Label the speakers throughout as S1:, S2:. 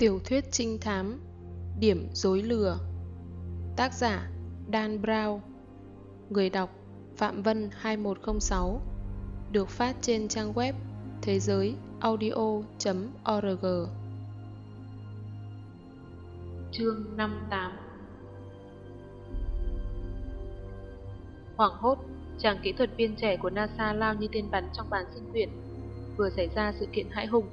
S1: Tiểu thuyết trinh thám Điểm dối lừa. Tác giả Dan Brown. Người đọc Phạm Vân 2106 Được phát trên trang web thế giới audio.org Chương 58 Hoảng hốt, chàng kỹ thuật viên trẻ của NASA lao như tên bắn trong bàn sinh quyển. Vừa xảy ra sự kiện hãi hùng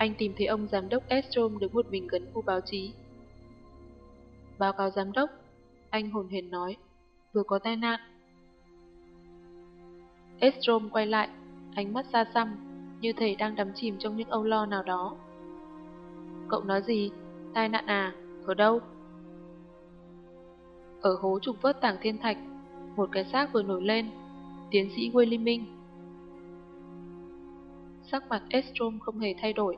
S1: anh tìm thấy ông giám đốc Estrom đứng một mình gần khu báo chí. Báo cáo giám đốc, anh hồn hển nói, vừa có tai nạn. Estrom quay lại, ánh mắt xa xăm, như thể đang đắm chìm trong những âu lo nào đó. Cậu nói gì? Tai nạn à? Ở đâu? Ở hố trục vớt tảng thiên thạch, một cái xác vừa nổi lên, tiến sĩ Willie Minh. Sắc mặt Estrom không hề thay đổi.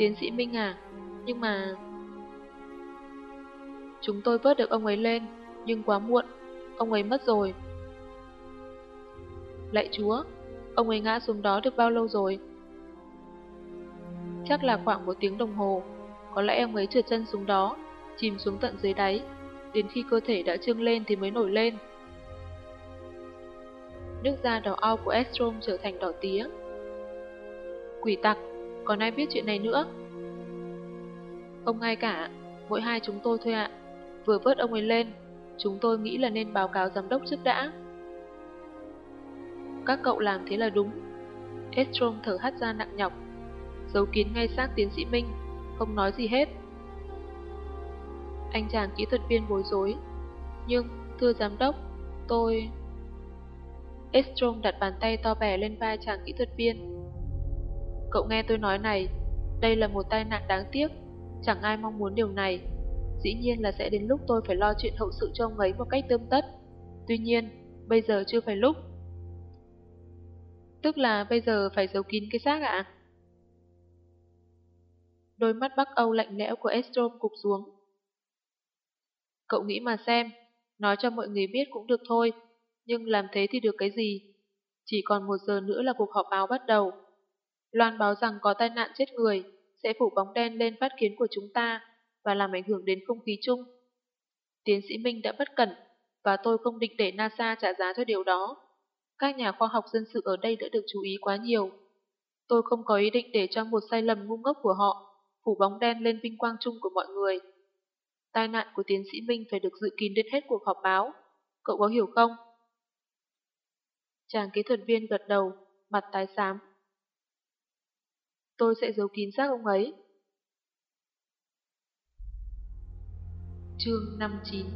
S1: Tiến sĩ Minh à, nhưng mà... Chúng tôi vớt được ông ấy lên, nhưng quá muộn, ông ấy mất rồi. Lạy chúa, ông ấy ngã xuống đó được bao lâu rồi? Chắc là khoảng một tiếng đồng hồ, có lẽ ông ấy trượt chân xuống đó, chìm xuống tận dưới đáy, đến khi cơ thể đã trương lên thì mới nổi lên. Nước da đỏ ao của Estrom trở thành đỏ tía. Quỷ tặc, còn ai biết chuyện này nữa? Không ai cả, mỗi hai chúng tôi thôi ạ. Vừa vớt ông ấy lên, chúng tôi nghĩ là nên báo cáo giám đốc trước đã. Các cậu làm thế là đúng. Estrom thở hắt ra nặng nhọc, giấu kín ngay xác tiến sĩ Minh, không nói gì hết. Anh chàng kỹ thuật viên bối rối. Nhưng, thưa giám đốc, tôi... Estrom đặt bàn tay to bè lên vai chàng kỹ thuật viên. Cậu nghe tôi nói này, đây là một tai nạn đáng tiếc, chẳng ai mong muốn điều này. Dĩ nhiên là sẽ đến lúc tôi phải lo chuyện hậu sự cho ông ấy một cách tươm tất. Tuy nhiên, bây giờ chưa phải lúc. Tức là bây giờ phải giấu kín cái xác ạ? Đôi mắt Bắc Âu lạnh lẽo của Estrom cục xuống. Cậu nghĩ mà xem, nói cho mọi người biết cũng được thôi, nhưng làm thế thì được cái gì? Chỉ còn một giờ nữa là cuộc họp báo bắt đầu. Loan báo rằng có tai nạn chết người, sẽ phủ bóng đen lên phát kiến của chúng ta và làm ảnh hưởng đến không khí chung. Tiến sĩ Minh đã bất cẩn và tôi không định để NASA trả giá cho điều đó. Các nhà khoa học dân sự ở đây đã được chú ý quá nhiều. Tôi không có ý định để cho một sai lầm ngu ngốc của họ phủ bóng đen lên vinh quang chung của mọi người. Tai nạn của tiến sĩ Minh phải được dự kín đến hết cuộc họp báo. Cậu có hiểu không? Chàng kỹ thuật viên gật đầu, mặt tái xám, tôi sẽ giấu kín xác ông ấy. Chương 59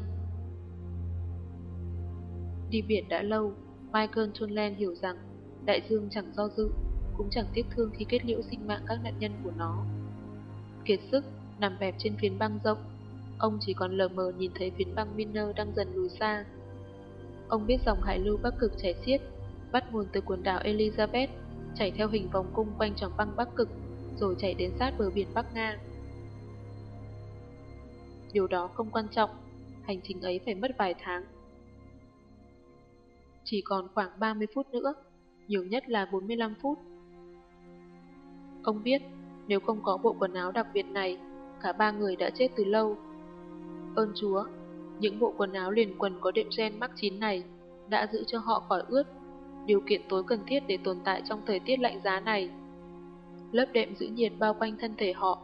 S1: Đi biển đã lâu, Michael Tonland hiểu rằng đại dương chẳng do dự, cũng chẳng tiếc thương khi kết liễu sinh mạng các nạn nhân của nó. Kiệt sức, nằm bẹp trên phiến băng rộng, ông chỉ còn lờ mờ nhìn thấy phiến băng Miner đang dần lùi xa. Ông biết dòng hải lưu bắc cực chảy xiết, bắt nguồn từ quần đảo Elizabeth chảy theo hình vòng cung quanh tròn băng Bắc Cực, rồi chảy đến sát bờ biển Bắc Nga. Điều đó không quan trọng, hành trình ấy phải mất vài tháng. Chỉ còn khoảng 30 phút nữa, nhiều nhất là 45 phút. Ông biết, nếu không có bộ quần áo đặc biệt này, cả ba người đã chết từ lâu. Ơn Chúa, những bộ quần áo liền quần có đệm gen mắc chín này đã giữ cho họ khỏi ướt điều kiện tối cần thiết để tồn tại trong thời tiết lạnh giá này. Lớp đệm giữ nhiệt bao quanh thân thể họ,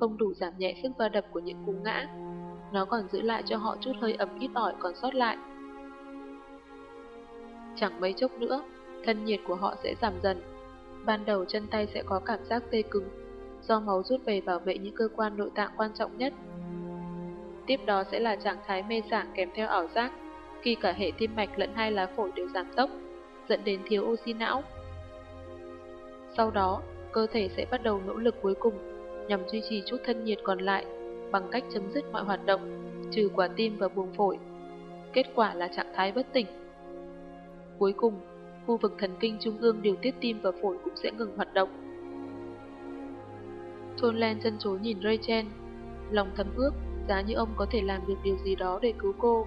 S1: không đủ giảm nhẹ sức va đập của những cú ngã. Nó còn giữ lại cho họ chút hơi ấm ít ỏi còn sót lại. Chẳng mấy chốc nữa, thân nhiệt của họ sẽ giảm dần. Ban đầu chân tay sẽ có cảm giác tê cứng, do máu rút về bảo vệ những cơ quan nội tạng quan trọng nhất. Tiếp đó sẽ là trạng thái mê sảng kèm theo ảo giác, khi cả hệ tim mạch lẫn hai lá phổi đều giảm tốc dẫn đến thiếu oxy não. Sau đó, cơ thể sẽ bắt đầu nỗ lực cuối cùng nhằm duy trì chút thân nhiệt còn lại bằng cách chấm dứt mọi hoạt động, trừ quả tim và buồng phổi. Kết quả là trạng thái bất tỉnh. Cuối cùng, khu vực thần kinh trung ương điều tiết tim và phổi cũng sẽ ngừng hoạt động. Thôn Len chân chối nhìn Rachel, lòng thầm ước giá như ông có thể làm được điều gì đó để cứu cô.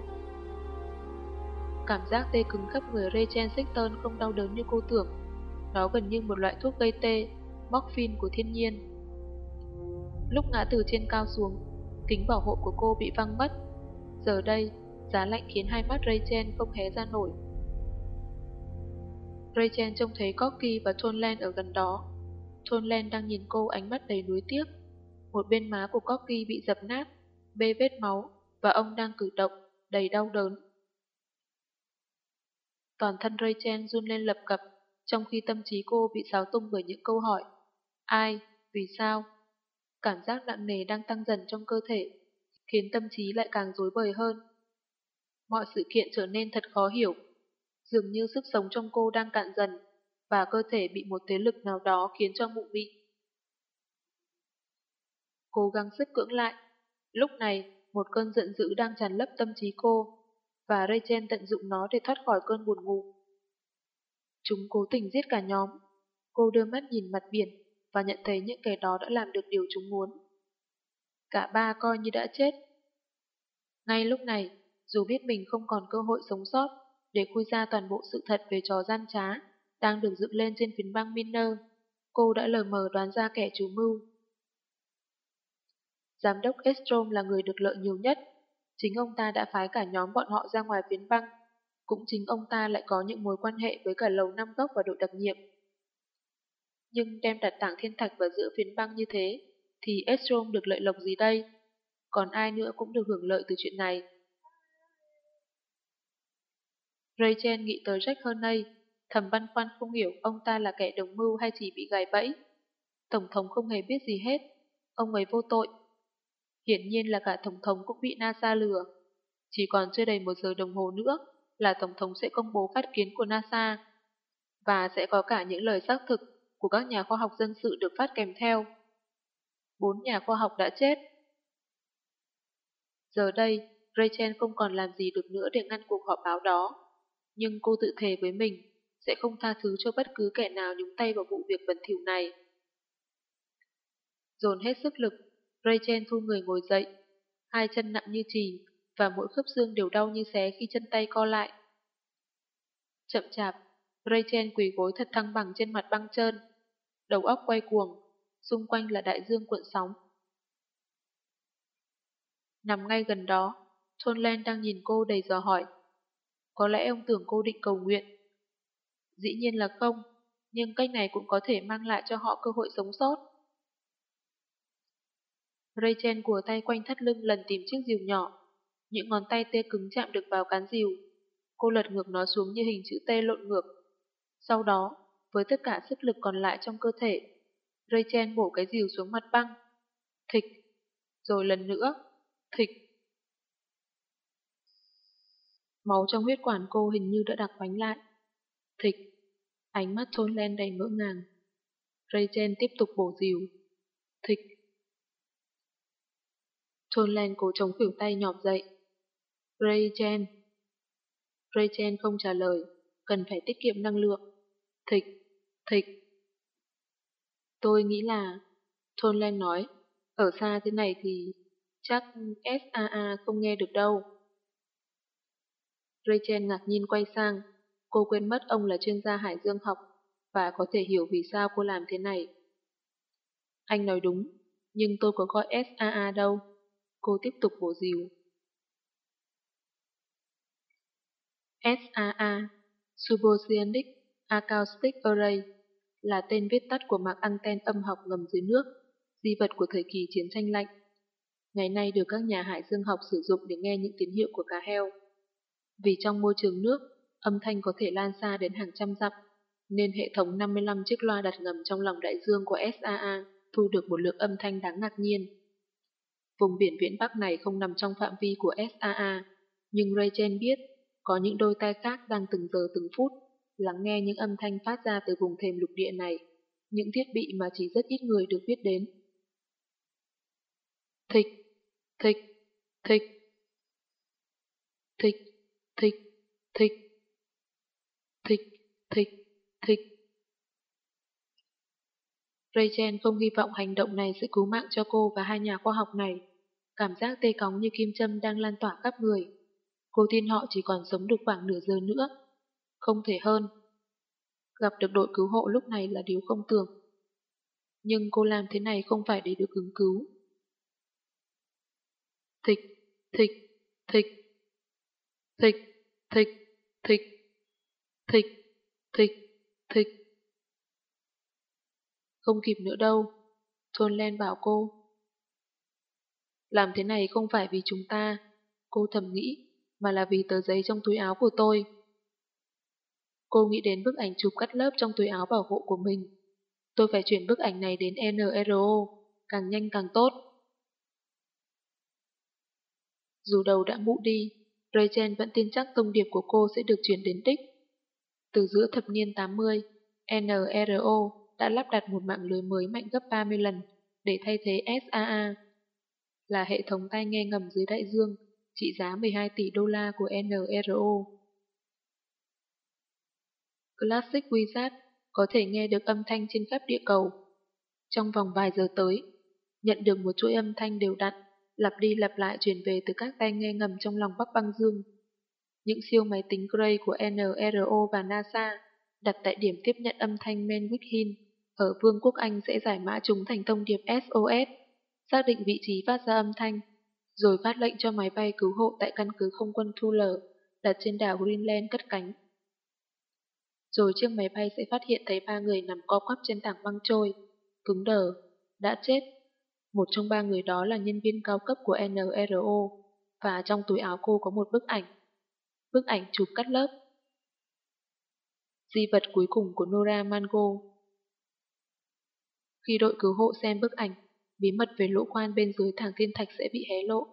S1: Cảm giác tê cứng khắp người Rachel Sexton không đau đớn như cô tưởng. Đó gần như một loại thuốc gây tê, morphine của thiên nhiên. Lúc ngã từ trên cao xuống, kính bảo hộ của cô bị văng mất. Giờ đây, giá lạnh khiến hai mắt Rachel không hé ra nổi. Rachel trông thấy Corky và Tonlen ở gần đó. Tonlen đang nhìn cô ánh mắt đầy nuối tiếc. Một bên má của Corky bị dập nát, bê vết máu, và ông đang cử động, đầy đau đớn. Toàn thân Rachel run lên lập cập, trong khi tâm trí cô bị xáo tung bởi những câu hỏi. Ai? Vì sao? Cảm giác nặng nề đang tăng dần trong cơ thể, khiến tâm trí lại càng rối bời hơn. Mọi sự kiện trở nên thật khó hiểu. Dường như sức sống trong cô đang cạn dần, và cơ thể bị một thế lực nào đó khiến cho mụ mị. Cố gắng sức cưỡng lại. Lúc này, một cơn giận dữ đang tràn lấp tâm trí cô, và Rachel tận dụng nó để thoát khỏi cơn buồn ngủ. Chúng cố tình giết cả nhóm. Cô đưa mắt nhìn mặt biển và nhận thấy những kẻ đó đã làm được điều chúng muốn. Cả ba coi như đã chết. Ngay lúc này, dù biết mình không còn cơ hội sống sót để khui ra toàn bộ sự thật về trò gian trá đang được dựng lên trên phiến băng Miner, cô đã lờ mờ đoán ra kẻ chủ mưu. Giám đốc Estrom là người được lợi nhiều nhất. Chính ông ta đã phái cả nhóm bọn họ ra ngoài phiến băng. Cũng chính ông ta lại có những mối quan hệ với cả lầu năm gốc và đội đặc nhiệm. Nhưng đem đặt tảng thiên thạch vào giữa phiến băng như thế, thì Estrom được lợi lộc gì đây? Còn ai nữa cũng được hưởng lợi từ chuyện này. Rachel nghĩ tới Jack Hernay, thầm băn khoăn không hiểu ông ta là kẻ đồng mưu hay chỉ bị gài bẫy. Tổng thống không hề biết gì hết, ông ấy vô tội. Hiển nhiên là cả Tổng thống cũng bị NASA lừa. Chỉ còn chưa đầy một giờ đồng hồ nữa là Tổng thống sẽ công bố phát kiến của NASA. Và sẽ có cả những lời xác thực của các nhà khoa học dân sự được phát kèm theo. Bốn nhà khoa học đã chết. Giờ đây, Rachel không còn làm gì được nữa để ngăn cuộc họp báo đó. Nhưng cô tự thề với mình sẽ không tha thứ cho bất cứ kẻ nào nhúng tay vào vụ việc bẩn thỉu này. Dồn hết sức lực, Rachel thu người ngồi dậy, hai chân nặng như trì và mỗi khớp xương đều đau như xé khi chân tay co lại. Chậm chạp, Rachel quỳ gối thật thăng bằng trên mặt băng trơn, đầu óc quay cuồng, xung quanh là đại dương cuộn sóng. Nằm ngay gần đó, John Len đang nhìn cô đầy dò hỏi. Có lẽ ông tưởng cô định cầu nguyện. Dĩ nhiên là không, nhưng cách này cũng có thể mang lại cho họ cơ hội sống sót. Rachel của tay quanh thắt lưng lần tìm chiếc rìu nhỏ. Những ngón tay tê cứng chạm được vào cán rìu. Cô lật ngược nó xuống như hình chữ T lộn ngược. Sau đó, với tất cả sức lực còn lại trong cơ thể, Rachel bổ cái rìu xuống mặt băng. Thịch. Rồi lần nữa. Thịch. Máu trong huyết quản cô hình như đã đặc bánh lại. Thịch. Ánh mắt thôn len đầy ngỡ ngàng. Rachel tiếp tục bổ rìu. Thịch. Thôn Lan cố chống khỉu tay nhọp dậy. Rachel. Rachel không trả lời, cần phải tiết kiệm năng lượng. Thịch, thịch. Tôi nghĩ là... Thôn Lan nói, ở xa thế này thì chắc SAA không nghe được đâu. Rachel ngạc nhiên quay sang, cô quên mất ông là chuyên gia hải dương học và có thể hiểu vì sao cô làm thế này. Anh nói đúng, nhưng tôi có gọi SAA đâu. Cô tiếp tục bổ dìu. SAA, Suboceanic Acoustic Array, là tên viết tắt của mạng anten âm học ngầm dưới nước, di vật của thời kỳ chiến tranh lạnh. Ngày nay được các nhà hải dương học sử dụng để nghe những tín hiệu của cá heo. Vì trong môi trường nước, âm thanh có thể lan xa đến hàng trăm dặm, nên hệ thống 55 chiếc loa đặt ngầm trong lòng đại dương của SAA thu được một lượng âm thanh đáng ngạc nhiên. Vùng biển viễn Bắc này không nằm trong phạm vi của SAA, nhưng Rachel biết có những đôi tai khác đang từng giờ từng phút lắng nghe những âm thanh phát ra từ vùng thềm lục địa này, những thiết bị mà chỉ rất ít người được biết đến. Thịch, thịch, thịch, thịch, thịch, thịch, thịch, thịch, thịch. Rachel không hy vọng hành động này sẽ cứu mạng cho cô và hai nhà khoa học này. Cảm giác tê cóng như kim châm đang lan tỏa khắp người. Cô tin họ chỉ còn sống được khoảng nửa giờ nữa. Không thể hơn. Gặp được đội cứu hộ lúc này là điều không tưởng. Nhưng cô làm thế này không phải để được ứng cứu, thịch, thịch, thịch, thịch, thịch, thịch, thịch, thịch, thịch. Không kịp nữa đâu, John Len bảo cô. Làm thế này không phải vì chúng ta, cô thầm nghĩ, mà là vì tờ giấy trong túi áo của tôi. Cô nghĩ đến bức ảnh chụp cắt lớp trong túi áo bảo hộ của mình. Tôi phải chuyển bức ảnh này đến NRO, càng nhanh càng tốt. Dù đầu đã mụ đi, Rachel vẫn tin chắc thông điệp của cô sẽ được chuyển đến đích. Từ giữa thập niên 80, NRO đã lắp đặt một mạng lưới mới mạnh gấp 30 lần để thay thế SAA, là hệ thống tai nghe ngầm dưới đại dương trị giá 12 tỷ đô la của NRO. Classic Wizard có thể nghe được âm thanh trên khắp địa cầu. Trong vòng vài giờ tới, nhận được một chuỗi âm thanh đều đặn, lặp đi lặp lại truyền về từ các tai nghe ngầm trong lòng Bắc băng dương. Những siêu máy tính Gray của NRO và NASA đặt tại điểm tiếp nhận âm thanh Manwick Hill ở Vương quốc Anh sẽ giải mã chúng thành thông điệp SOS, xác định vị trí phát ra âm thanh, rồi phát lệnh cho máy bay cứu hộ tại căn cứ không quân Thule đặt trên đảo Greenland cất cánh. Rồi chiếc máy bay sẽ phát hiện thấy ba người nằm co quắp trên tảng băng trôi, cứng đờ, đã chết. Một trong ba người đó là nhân viên cao cấp của NRO, và trong túi áo cô có một bức ảnh. Bức ảnh chụp cắt lớp. Di vật cuối cùng của Nora Mango Khi đội cứu hộ xem bức ảnh, bí mật về lỗ quan bên dưới thẳng thiên thạch sẽ bị hé lộ.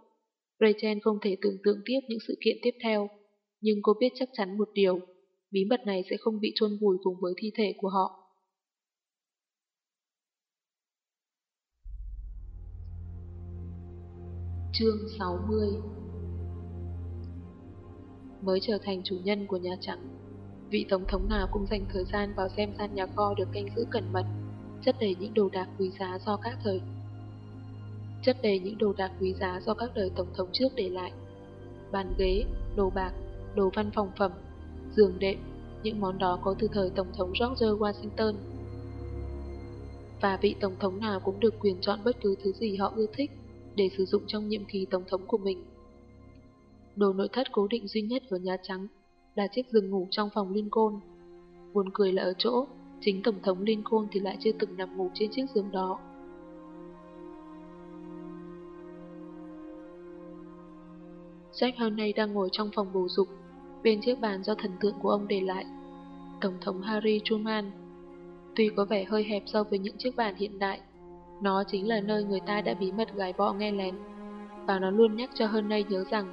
S1: Rachel không thể tưởng tượng tiếp những sự kiện tiếp theo, nhưng cô biết chắc chắn một điều, bí mật này sẽ không bị chôn vùi cùng với thi thể của họ. Chương 60 Mới trở thành chủ nhân của Nhà Trắng, vị tổng thống nào cũng dành thời gian vào xem gian nhà kho được canh giữ cẩn mật, chất đầy những đồ đạc quý giá do các thời chất đầy những đồ đạc quý giá do các đời tổng thống trước để lại. Bàn ghế, đồ bạc, đồ văn phòng phẩm, giường đệm, những món đó có từ thời Tổng thống George Washington. Và vị Tổng thống nào cũng được quyền chọn bất cứ thứ gì họ ưa thích để sử dụng trong nhiệm kỳ Tổng thống của mình. Đồ nội thất cố định duy nhất ở Nhà Trắng là chiếc giường ngủ trong phòng Lincoln. Buồn cười là ở chỗ, chính Tổng thống Lincoln thì lại chưa từng nằm ngủ trên chiếc giường đó. Jack hôm nay đang ngồi trong phòng bổ dục, bên chiếc bàn do thần tượng của ông để lại. Tổng thống Harry Truman. Tuy có vẻ hơi hẹp so với những chiếc bàn hiện đại, nó chính là nơi người ta đã bí mật gái bọ nghe lén. Và nó luôn nhắc cho Hernay nhớ rằng,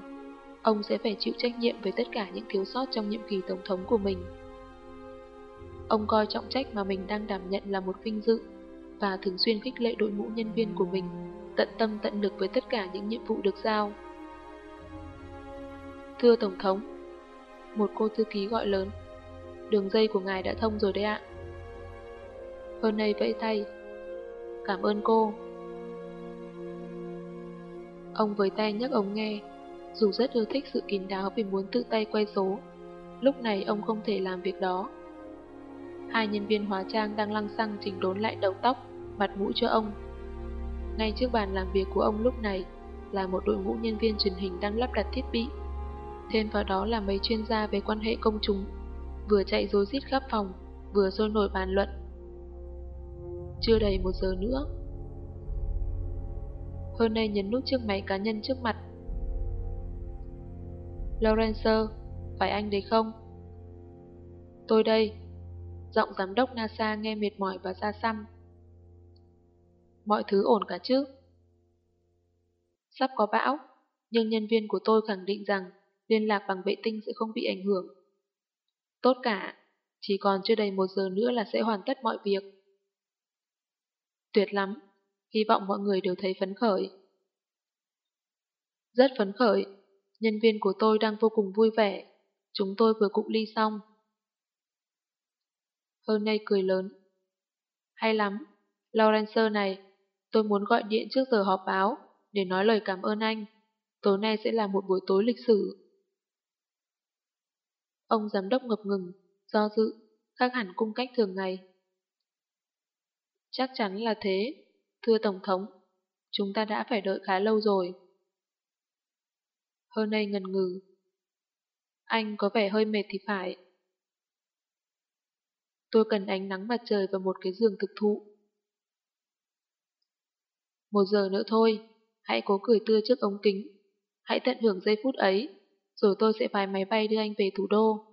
S1: ông sẽ phải chịu trách nhiệm với tất cả những thiếu sót trong nhiệm kỳ tổng thống của mình. Ông coi trọng trách mà mình đang đảm nhận là một vinh dự và thường xuyên khích lệ đội ngũ nhân viên của mình tận tâm tận lực với tất cả những nhiệm vụ được giao. Thưa Tổng thống, một cô thư ký gọi lớn, đường dây của ngài đã thông rồi đấy ạ. Hơn nay vẫy tay, cảm ơn cô. Ông với tay nhấc ống nghe, dù rất ưa thích sự kín đáo vì muốn tự tay quay số, lúc này ông không thể làm việc đó. Hai nhân viên hóa trang đang lăng xăng chỉnh đốn lại đầu tóc, mặt mũi cho ông. Ngay trước bàn làm việc của ông lúc này là một đội ngũ nhân viên truyền hình đang lắp đặt thiết bị Thêm vào đó là mấy chuyên gia về quan hệ công chúng, vừa chạy rối rít khắp phòng, vừa sôi nổi bàn luận. Chưa đầy một giờ nữa. Hơn đây nhấn nút chiếc máy cá nhân trước mặt. Lawrence, phải anh đấy không? Tôi đây. Giọng giám đốc NASA nghe mệt mỏi và xa xăm. Mọi thứ ổn cả chứ? Sắp có bão, nhưng nhân viên của tôi khẳng định rằng liên lạc bằng vệ tinh sẽ không bị ảnh hưởng. Tốt cả, chỉ còn chưa đầy một giờ nữa là sẽ hoàn tất mọi việc. Tuyệt lắm, hy vọng mọi người đều thấy phấn khởi. Rất phấn khởi, nhân viên của tôi đang vô cùng vui vẻ, chúng tôi vừa cụng ly xong. Hơn nay cười lớn. Hay lắm, Lawrence này, tôi muốn gọi điện trước giờ họp báo để nói lời cảm ơn anh. Tối nay sẽ là một buổi tối lịch sử. Ông giám đốc ngập ngừng, do dự, khác hẳn cung cách thường ngày. Chắc chắn là thế, thưa Tổng thống, chúng ta đã phải đợi khá lâu rồi. Hơn nay ngần ngừ. Anh có vẻ hơi mệt thì phải. Tôi cần ánh nắng mặt trời và một cái giường thực thụ. Một giờ nữa thôi, hãy cố cười tươi trước ống kính. Hãy tận hưởng giây phút ấy, rồi tôi sẽ phái máy bay đưa anh về thủ đô.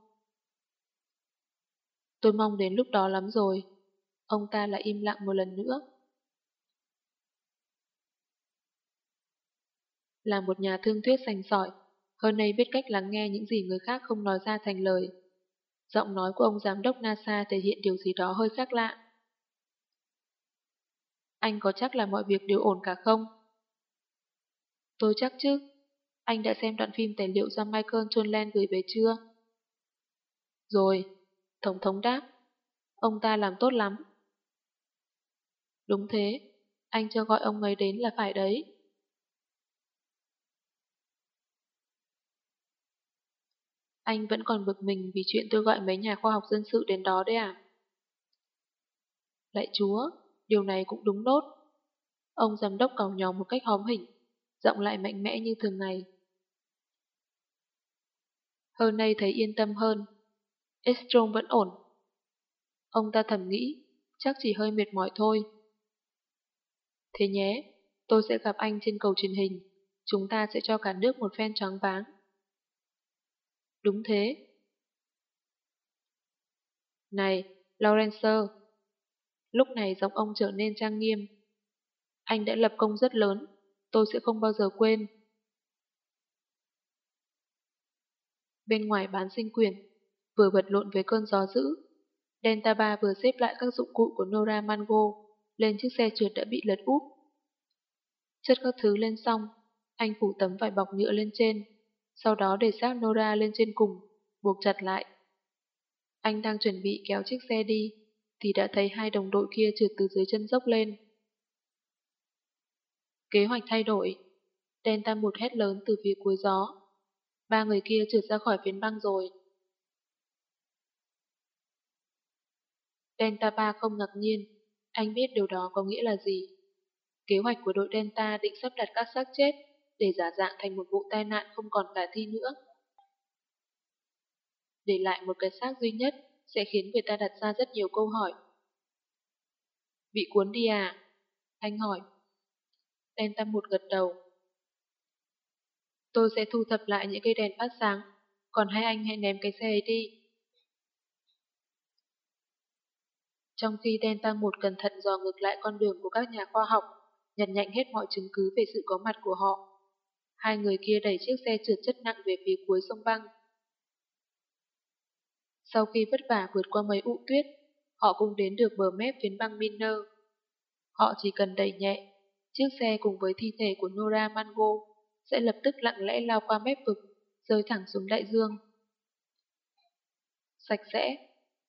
S1: Tôi mong đến lúc đó lắm rồi. Ông ta lại im lặng một lần nữa. Là một nhà thương thuyết sành sỏi, hơn nay biết cách lắng nghe những gì người khác không nói ra thành lời. Giọng nói của ông giám đốc NASA thể hiện điều gì đó hơi khác lạ. Anh có chắc là mọi việc đều ổn cả không? Tôi chắc chứ. Anh đã xem đoạn phim tài liệu do Michael Chonland gửi về chưa? Rồi, Tổng thống đáp. Ông ta làm tốt lắm. Đúng thế, anh cho gọi ông ấy đến là phải đấy. Anh vẫn còn bực mình vì chuyện tôi gọi mấy nhà khoa học dân sự đến đó đấy à? Lạy chúa, điều này cũng đúng đốt. Ông giám đốc cào nhỏ một cách hóm hỉnh, giọng lại mạnh mẽ như thường ngày. Hơn nay thấy yên tâm hơn. Estrom vẫn ổn. Ông ta thầm nghĩ, chắc chỉ hơi mệt mỏi thôi. Thế nhé, tôi sẽ gặp anh trên cầu truyền hình. Chúng ta sẽ cho cả nước một phen trắng váng. Đúng thế. Này, Lawrence. Lúc này giọng ông trở nên trang nghiêm. Anh đã lập công rất lớn, tôi sẽ không bao giờ quên. Bên ngoài bán sinh quyền, vừa vật lộn với cơn gió dữ, Delta 3 vừa xếp lại các dụng cụ của Nora Mango lên chiếc xe trượt đã bị lật úp. Chất các thứ lên xong, anh phủ tấm vải bọc nhựa lên trên, sau đó để xác Nora lên trên cùng, buộc chặt lại. Anh đang chuẩn bị kéo chiếc xe đi, thì đã thấy hai đồng đội kia trượt từ dưới chân dốc lên. Kế hoạch thay đổi. Delta một hét lớn từ phía cuối gió. Ba người kia trượt ra khỏi phiến băng rồi. Delta 3 không ngạc nhiên, anh biết điều đó có nghĩa là gì. Kế hoạch của đội Delta định sắp đặt các xác chết để giả dạng thành một vụ tai nạn không còn khả thi nữa. Để lại một cái xác duy nhất sẽ khiến người ta đặt ra rất nhiều câu hỏi. Bị cuốn đi à? Anh hỏi. Delta một gật đầu. Tôi sẽ thu thập lại những cây đèn phát sáng, còn hai anh hãy ném cái xe ấy đi. Trong khi Delta 1 cẩn thận dò ngược lại con đường của các nhà khoa học, nhặt nhạnh hết mọi chứng cứ về sự có mặt của họ. Hai người kia đẩy chiếc xe trượt chất nặng về phía cuối sông băng. Sau khi vất vả vượt qua mấy ụ tuyết, họ cũng đến được bờ mép phiến băng Miner. Họ chỉ cần đẩy nhẹ, chiếc xe cùng với thi thể của Nora Mango sẽ lập tức lặng lẽ lao qua mép vực, rơi thẳng xuống đại dương. Sạch sẽ,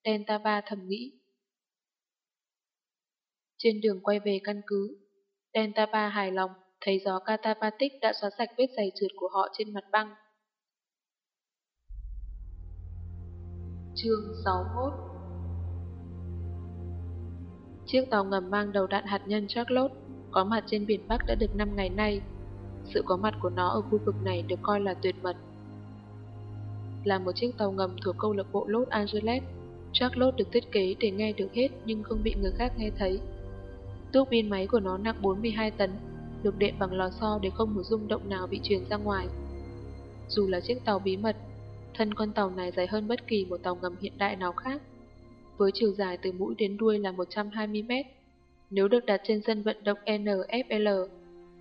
S1: Delta 3 thầm nghĩ. Trên đường quay về căn cứ, Delta 3 hài lòng thấy gió Katapatic đã xóa sạch vết giày trượt của họ trên mặt băng. Chương 61 Chiếc tàu ngầm mang đầu đạn hạt nhân Charlotte có mặt trên biển Bắc đã được 5 ngày nay. Sự có mặt của nó ở khu vực này được coi là tuyệt mật. Là một chiếc tàu ngầm thuộc câu lạc bộ Los Angeles, Charlotte được thiết kế để nghe được hết nhưng không bị người khác nghe thấy. Tuốc pin máy của nó nặng 42 tấn, được đệm bằng lò xo để không một rung động nào bị truyền ra ngoài. Dù là chiếc tàu bí mật, thân con tàu này dài hơn bất kỳ một tàu ngầm hiện đại nào khác. Với chiều dài từ mũi đến đuôi là 120 mét, nếu được đặt trên sân vận động NFL,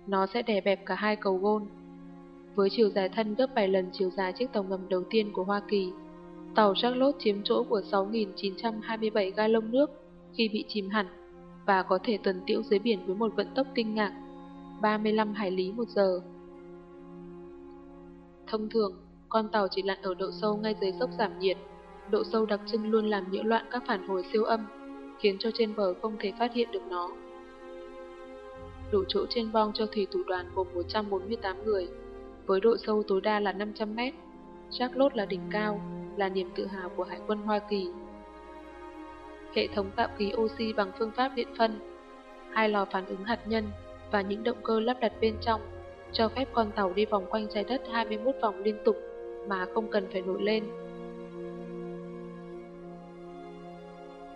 S1: nó sẽ đè bẹp cả hai cầu gôn. Với chiều dài thân gấp 7 lần chiều dài chiếc tàu ngầm đầu tiên của Hoa Kỳ, tàu Charlotte chiếm chỗ của 6.927 ga lông nước khi bị chìm hẳn và có thể tuần tiễu dưới biển với một vận tốc kinh ngạc 35 hải lý một giờ. Thông thường, con tàu chỉ lặn ở độ sâu ngay dưới dốc giảm nhiệt. Độ sâu đặc trưng luôn làm nhiễu loạn các phản hồi siêu âm, khiến cho trên bờ không thể phát hiện được nó. Đủ chỗ trên bong cho thủy thủ đoàn gồm 148 người, với độ sâu tối đa là 500 mét. Charlotte là đỉnh cao, là niềm tự hào của Hải quân Hoa Kỳ hệ thống tạo khí oxy bằng phương pháp điện phân, hai lò phản ứng hạt nhân và những động cơ lắp đặt bên trong cho phép con tàu đi vòng quanh trái đất 21 vòng liên tục mà không cần phải nổi lên.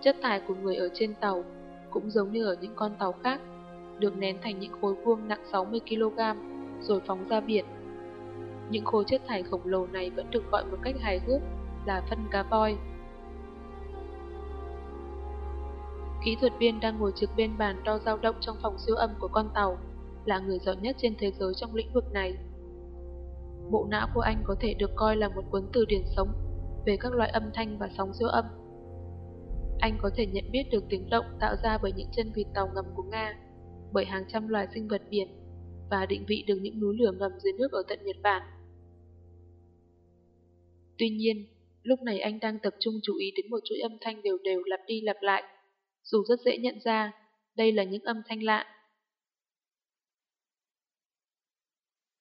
S1: Chất thải của người ở trên tàu cũng giống như ở những con tàu khác, được nén thành những khối vuông nặng 60 kg rồi phóng ra biển. Những khối chất thải khổng lồ này vẫn được gọi một cách hài hước là phân cá voi. Kỹ thuật viên đang ngồi trực bên bàn đo dao động trong phòng siêu âm của con tàu, là người giỏi nhất trên thế giới trong lĩnh vực này. Bộ não của anh có thể được coi là một cuốn từ điển sống về các loại âm thanh và sóng siêu âm. Anh có thể nhận biết được tiếng động tạo ra bởi những chân vịt tàu ngầm của Nga, bởi hàng trăm loài sinh vật biển, và định vị được những núi lửa ngầm dưới nước ở tận Nhật Bản. Tuy nhiên, lúc này anh đang tập trung chú ý đến một chuỗi âm thanh đều đều lặp đi lặp lại, dù rất dễ nhận ra, đây là những âm thanh lạ.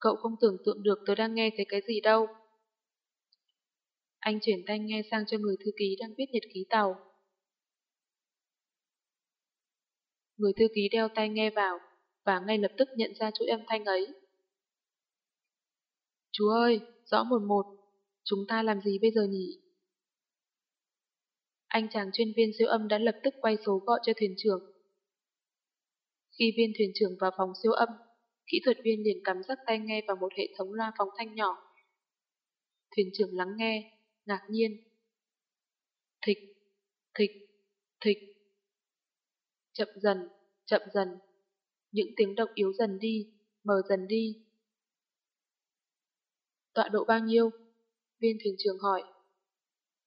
S1: Cậu không tưởng tượng được tôi đang nghe thấy cái gì đâu. Anh chuyển tay nghe sang cho người thư ký đang viết nhật ký tàu. Người thư ký đeo tay nghe vào và ngay lập tức nhận ra chuỗi âm thanh ấy. Chú ơi, rõ một một, chúng ta làm gì bây giờ nhỉ? Anh chàng chuyên viên siêu âm đã lập tức quay số gọi cho thuyền trưởng. Khi viên thuyền trưởng vào phòng siêu âm, kỹ thuật viên liền cắm rắc tay nghe vào một hệ thống loa phóng thanh nhỏ. Thuyền trưởng lắng nghe, ngạc nhiên. Thịch, thịch, thịch. Chậm dần, chậm dần. Những tiếng động yếu dần đi, mờ dần đi. Tọa độ bao nhiêu? Viên thuyền trưởng hỏi.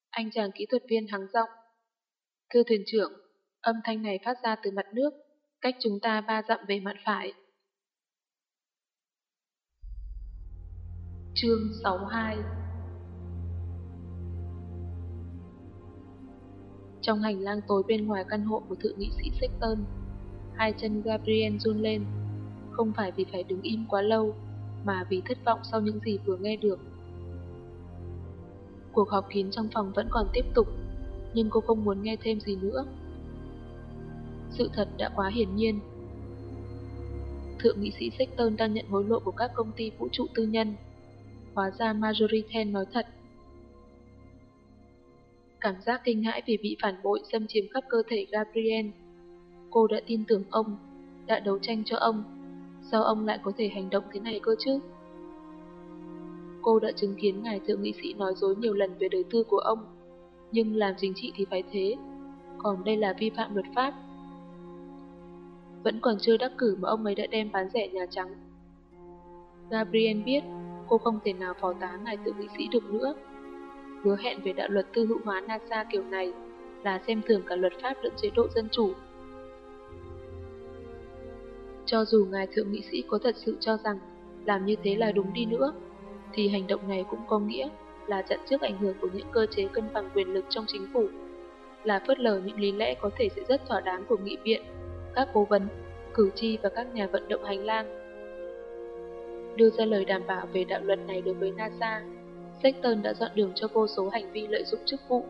S1: Anh chàng kỹ thuật viên hắng giọng. Thưa thuyền trưởng, âm thanh này phát ra từ mặt nước, cách chúng ta ba dặm về mặt phải. Chương 62 Trong hành lang tối bên ngoài căn hộ của thượng nghị sĩ Sexton, hai chân Gabriel run lên, không phải vì phải đứng im quá lâu, mà vì thất vọng sau những gì vừa nghe được. Cuộc họp kín trong phòng vẫn còn tiếp tục, nhưng cô không muốn nghe thêm gì nữa. Sự thật đã quá hiển nhiên. Thượng nghị sĩ Sexton đang nhận hối lộ của các công ty vũ trụ tư nhân. Hóa ra Marjorie Ten nói thật. Cảm giác kinh hãi vì bị phản bội xâm chiếm khắp cơ thể Gabriel. Cô đã tin tưởng ông, đã đấu tranh cho ông. Sao ông lại có thể hành động thế này cơ chứ? Cô đã chứng kiến ngài thượng nghị sĩ nói dối nhiều lần về đời tư của ông, nhưng làm chính trị thì phải thế, còn đây là vi phạm luật pháp. Vẫn còn chưa đắc cử mà ông ấy đã đem bán rẻ Nhà Trắng. Gabriel biết cô không thể nào phó tá ngài thượng nghị sĩ được nữa. Hứa hẹn về đạo luật tư hữu hóa NASA kiểu này là xem thường cả luật pháp lẫn chế độ dân chủ. Cho dù ngài thượng nghị sĩ có thật sự cho rằng làm như thế là đúng đi nữa, thì hành động này cũng có nghĩa là chặn trước ảnh hưởng của những cơ chế cân bằng quyền lực trong chính phủ, là phớt lờ những lý lẽ có thể sẽ rất thỏa đáng của nghị viện, các cố vấn, cử tri và các nhà vận động hành lang. Đưa ra lời đảm bảo về đạo luật này đối với NASA, Sexton đã dọn đường cho vô số hành vi lợi dụng chức vụ,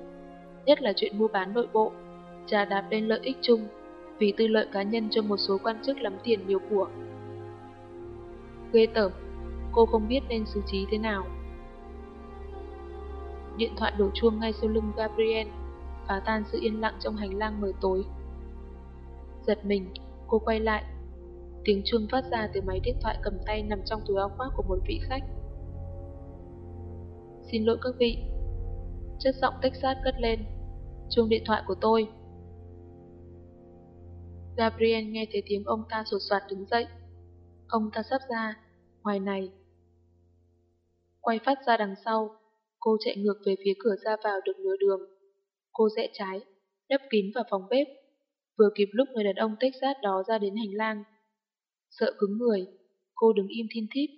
S1: nhất là chuyện mua bán nội bộ, trà đạp lên lợi ích chung, vì tư lợi cá nhân cho một số quan chức lắm tiền nhiều của. Ghê tởm, cô không biết nên xử trí thế nào. Điện thoại đổ chuông ngay sau lưng Gabriel, phá tan sự yên lặng trong hành lang mờ tối. Giật mình, cô quay lại. Tiếng chuông phát ra từ máy điện thoại cầm tay nằm trong túi áo khoác của một vị khách. Xin lỗi các vị. Chất giọng Texas cất lên. Chuông điện thoại của tôi. Gabriel nghe thấy tiếng ông ta sột soạt đứng dậy. Ông ta sắp ra, ngoài này. Quay phát ra đằng sau, cô chạy ngược về phía cửa ra vào được nửa đường. Cô rẽ trái, đắp kín vào phòng bếp, vừa kịp lúc người đàn ông Texas đó ra đến hành lang. Sợ cứng người, cô đứng im thiên thít.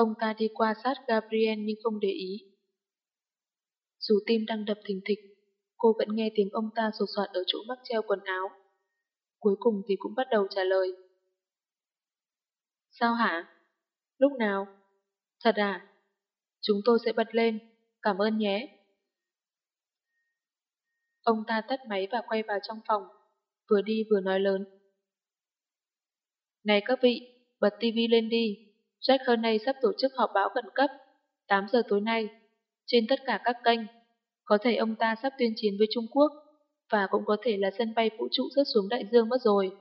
S1: Ông ta đi qua sát Gabriel nhưng không để ý. Dù tim đang đập thình thịch, cô vẫn nghe tiếng ông ta sột soạt ở chỗ mắc treo quần áo. Cuối cùng thì cũng bắt đầu trả lời. Sao hả? Lúc nào? Thật à? Chúng tôi sẽ bật lên. Cảm ơn nhé. Ông ta tắt máy và quay vào trong phòng, vừa đi vừa nói lớn. Này các vị, bật TV lên đi. Jack Kearney sắp tổ chức họp báo khẩn cấp, 8 giờ tối nay, trên tất cả các kênh. Có thể ông ta sắp tuyên chiến với Trung Quốc, và cũng có thể là sân bay vũ trụ rớt xuống đại dương mất rồi.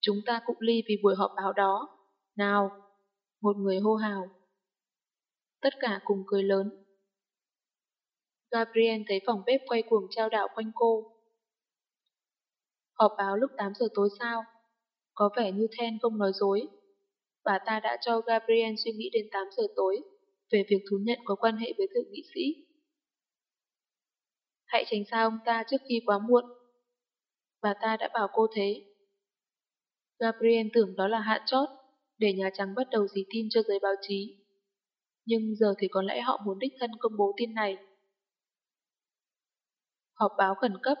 S1: Chúng ta cũng ly vì buổi họp báo đó. Nào! Một người hô hào. Tất cả cùng cười lớn. Gabriel thấy phòng bếp quay cuồng trao đảo quanh cô. Họp báo lúc 8 giờ tối sao? Có vẻ như Then không nói dối. Bà ta đã cho Gabriel suy nghĩ đến 8 giờ tối về việc thú nhận có quan hệ với thượng nghị sĩ. Hãy tránh xa ông ta trước khi quá muộn. Bà ta đã bảo cô thế. Gabriel tưởng đó là hạ chót, để Nhà Trắng bắt đầu dí tin cho giới báo chí. Nhưng giờ thì có lẽ họ muốn đích thân công bố tin này. Họp báo khẩn cấp.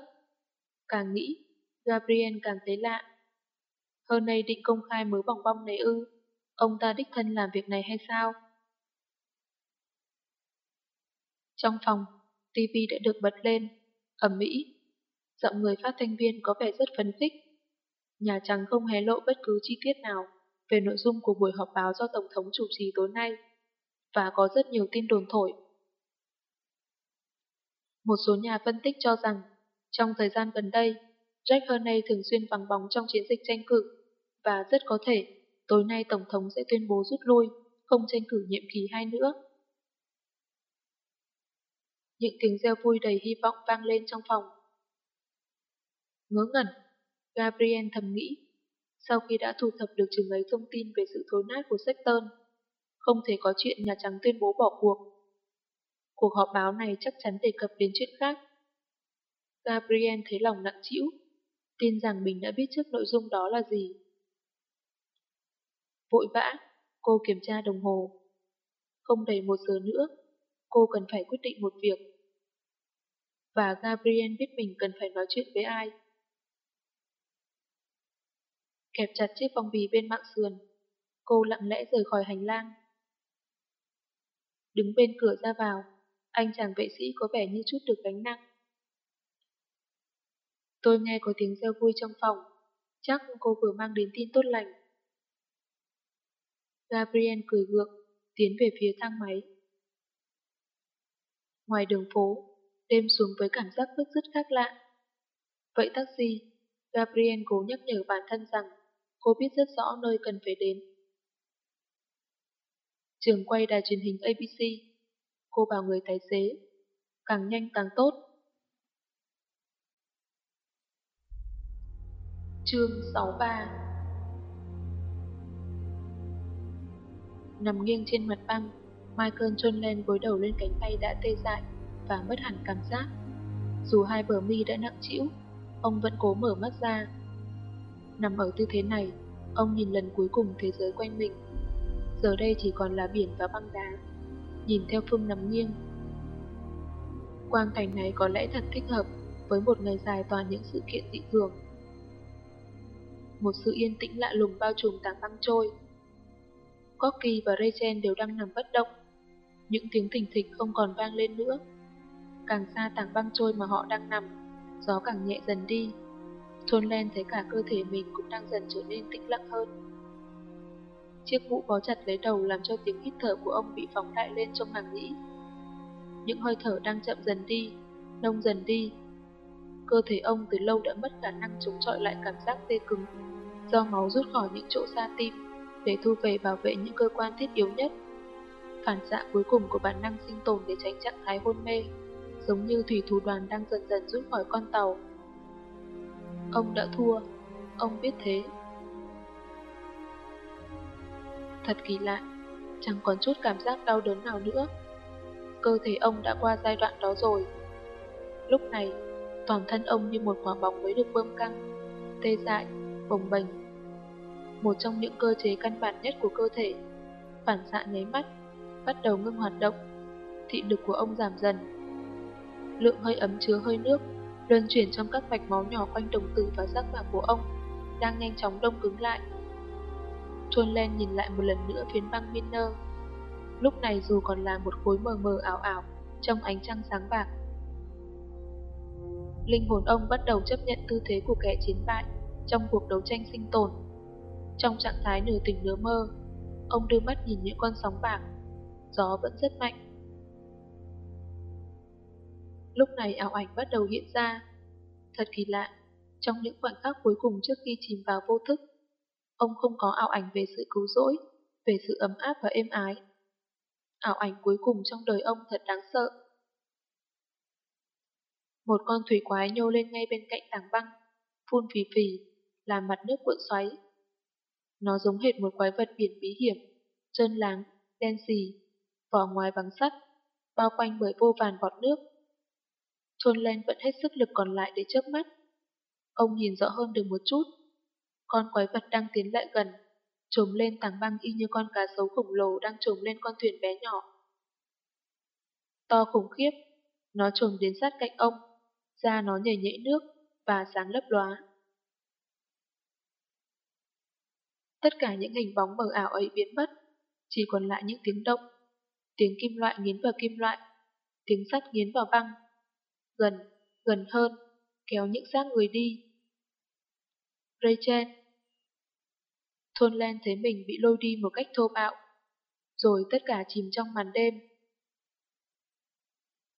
S1: Càng nghĩ, Gabriel càng thấy lạ. Hơn này định công khai mới bỏng bong này ư, ông ta đích thân làm việc này hay sao? Trong phòng, TV đã được bật lên, ẩm mỹ. Giọng người phát thanh viên có vẻ rất phấn khích. Nhà Trắng không hé lộ bất cứ chi tiết nào về nội dung của buổi họp báo do Tổng thống chủ trì tối nay, và có rất nhiều tin đồn thổi. Một số nhà phân tích cho rằng, trong thời gian gần đây, Jack Hernay thường xuyên vắng bóng trong chiến dịch tranh cử, và rất có thể tối nay Tổng thống sẽ tuyên bố rút lui, không tranh cử nhiệm kỳ hai nữa. Những tiếng reo vui đầy hy vọng vang lên trong phòng. Ngớ ngẩn, Gabriel thầm nghĩ, sau khi đã thu thập được chừng ấy thông tin về sự thối nát của Sexton, không thể có chuyện Nhà Trắng tuyên bố bỏ cuộc. Cuộc họp báo này chắc chắn đề cập đến chuyện khác. Gabriel thấy lòng nặng trĩu, tin rằng mình đã biết trước nội dung đó là gì. Vội vã, cô kiểm tra đồng hồ. Không đầy một giờ nữa, cô cần phải quyết định một việc. Và Gabriel biết mình cần phải nói chuyện với ai kẹp chặt chiếc phong bì bên mạng sườn. Cô lặng lẽ rời khỏi hành lang. Đứng bên cửa ra vào, anh chàng vệ sĩ có vẻ như chút được gánh nặng. Tôi nghe có tiếng reo vui trong phòng, chắc cô vừa mang đến tin tốt lành. Gabriel cười gượng, tiến về phía thang máy. Ngoài đường phố, đêm xuống với cảm giác bức rứt khác lạ. Vậy taxi, Gabriel cố nhắc nhở bản thân rằng cô biết rất rõ nơi cần phải đến. Trường quay đài truyền hình ABC, cô bảo người tài xế, càng nhanh càng tốt. Chương 63 Nằm nghiêng trên mặt băng, Michael chôn lên gối đầu lên cánh tay đã tê dại và mất hẳn cảm giác. Dù hai bờ mi đã nặng trĩu, ông vẫn cố mở mắt ra Nằm ở tư thế này, ông nhìn lần cuối cùng thế giới quanh mình. Giờ đây chỉ còn là biển và băng đá. Nhìn theo phương nằm nghiêng. Quang cảnh này có lẽ thật thích hợp với một ngày dài toàn những sự kiện dị thường. Một sự yên tĩnh lạ lùng bao trùm tảng băng trôi. Corky và Regen đều đang nằm bất động. Những tiếng thình thịch không còn vang lên nữa. Càng xa tảng băng trôi mà họ đang nằm, gió càng nhẹ dần đi Thôn Len thấy cả cơ thể mình cũng đang dần trở nên tĩnh lặng hơn. Chiếc mũ bó chặt lấy đầu làm cho tiếng hít thở của ông bị phóng đại lên trong màng nhĩ. Những hơi thở đang chậm dần đi, nông dần đi. Cơ thể ông từ lâu đã mất khả năng chống chọi lại cảm giác tê cứng, do máu rút khỏi những chỗ xa tim để thu về bảo vệ những cơ quan thiết yếu nhất. Phản xạ cuối cùng của bản năng sinh tồn để tránh trạng thái hôn mê, giống như thủy thủ đoàn đang dần dần rút khỏi con tàu Ông đã thua, ông biết thế. Thật kỳ lạ, chẳng còn chút cảm giác đau đớn nào nữa. Cơ thể ông đã qua giai đoạn đó rồi. Lúc này, toàn thân ông như một quả bóng mới được bơm căng, tê dại, bồng bềnh. Một trong những cơ chế căn bản nhất của cơ thể, phản xạ nháy mắt, bắt đầu ngưng hoạt động. Thị lực của ông giảm dần. Lượng hơi ấm chứa hơi nước luân chuyển trong các mạch máu nhỏ quanh đồng tử và giác mạc của ông, đang nhanh chóng đông cứng lại. Trôn lên nhìn lại một lần nữa phiến băng Miner. Lúc này dù còn là một khối mờ mờ ảo ảo trong ánh trăng sáng bạc. Linh hồn ông bắt đầu chấp nhận tư thế của kẻ chiến bại, trong cuộc đấu tranh sinh tồn. Trong trạng thái nửa tỉnh nửa mơ, ông đưa mắt nhìn những con sóng bạc. Gió vẫn rất mạnh. Lúc này ảo ảnh bắt đầu hiện ra. Thật kỳ lạ, trong những khoảnh khắc cuối cùng trước khi chìm vào vô thức, ông không có ảo ảnh về sự cứu rỗi, về sự ấm áp và êm ái. Ảo ảnh cuối cùng trong đời ông thật đáng sợ. Một con thủy quái nhô lên ngay bên cạnh tảng băng, phun phì phì, làm mặt nước cuộn xoáy. Nó giống hệt một quái vật biển bí hiểm, trơn láng, đen xì, vỏ ngoài bằng sắt, bao quanh bởi vô vàn bọt nước. Thôn Len vẫn hết sức lực còn lại để chớp mắt. Ông nhìn rõ hơn được một chút. Con quái vật đang tiến lại gần, trồm lên tảng băng y như con cá sấu khổng lồ đang trồm lên con thuyền bé nhỏ. To khủng khiếp, nó trồm đến sát cạnh ông, da nó nhảy nhảy nước và sáng lấp lóa. Tất cả những hình bóng mờ ảo ấy biến mất, chỉ còn lại những tiếng động. Tiếng kim loại nghiến vào kim loại, tiếng sắt nghiến vào băng. Gần, gần hơn, kéo những xác người đi. Rachel Thôn Len thấy mình bị lôi đi một cách thô bạo. Rồi tất cả chìm trong màn đêm.